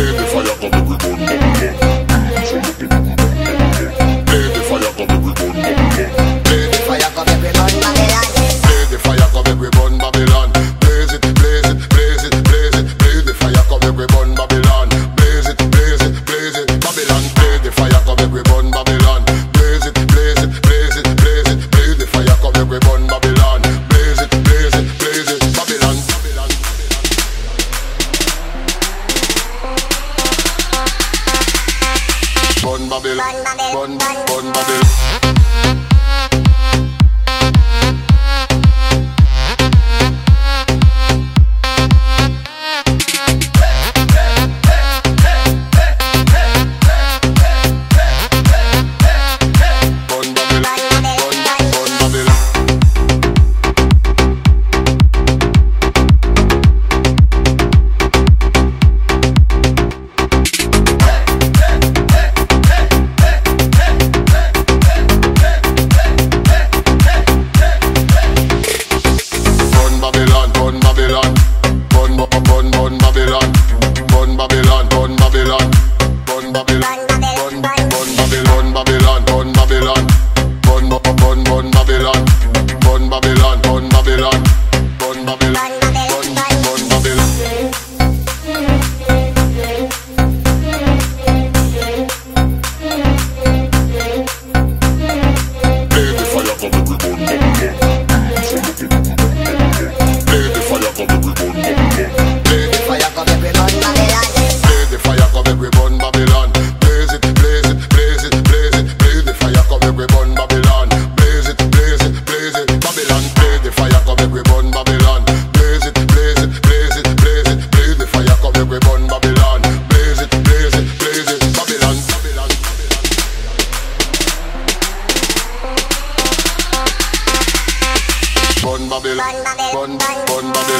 Hear Bun Babylon, Bun Babylon, Bun Babylon. Run Babylon, run, Babylon, Babylon, run Babylon, run, run Babylon, run Babylon. we burn Babylon. Blaze it, blaze it, blaze it, Babylon. Babylon. Burn Babylon. Burn, burn, Babylon.